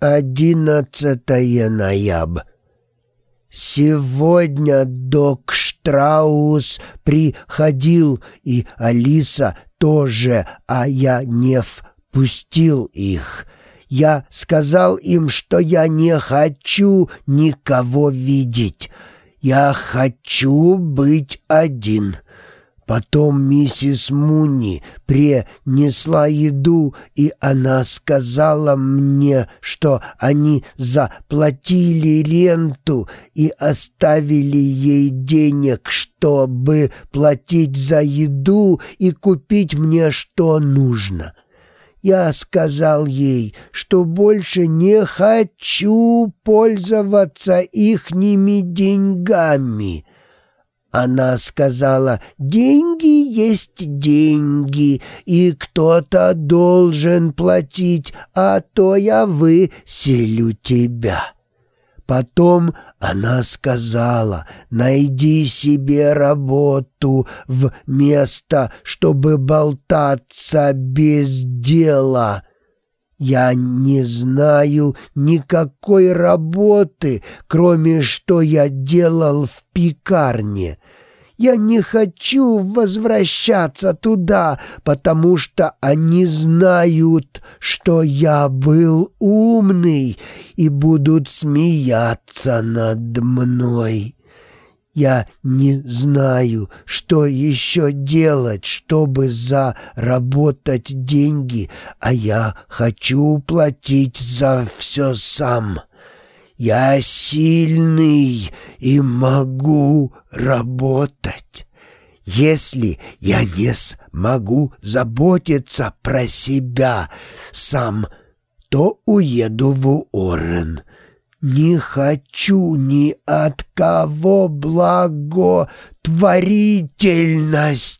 11 ноябрь. Сегодня док Штраус приходил, и Алиса тоже, а я не впустил их. Я сказал им, что я не хочу никого видеть. Я хочу быть один. Потом миссис Муни принесла еду, и она сказала мне, что они заплатили ренту и оставили ей денег, чтобы платить за еду и купить мне что нужно. Я сказал ей, что больше не хочу пользоваться ихними деньгами — она сказала, деньги есть деньги, и кто-то должен платить, а то я выселю тебя. Потом она сказала, найди себе работу в место, чтобы болтаться без дела. Я не знаю никакой работы, кроме что я делал в пекарне. Я не хочу возвращаться туда, потому что они знают, что я был умный и будут смеяться над мной. Я не знаю, что еще делать, чтобы заработать деньги, а я хочу платить за все сам. Я сильный и могу работать. Если я не смогу заботиться про себя сам, то уеду в Орен. Не хочу ни от кого благотворительность.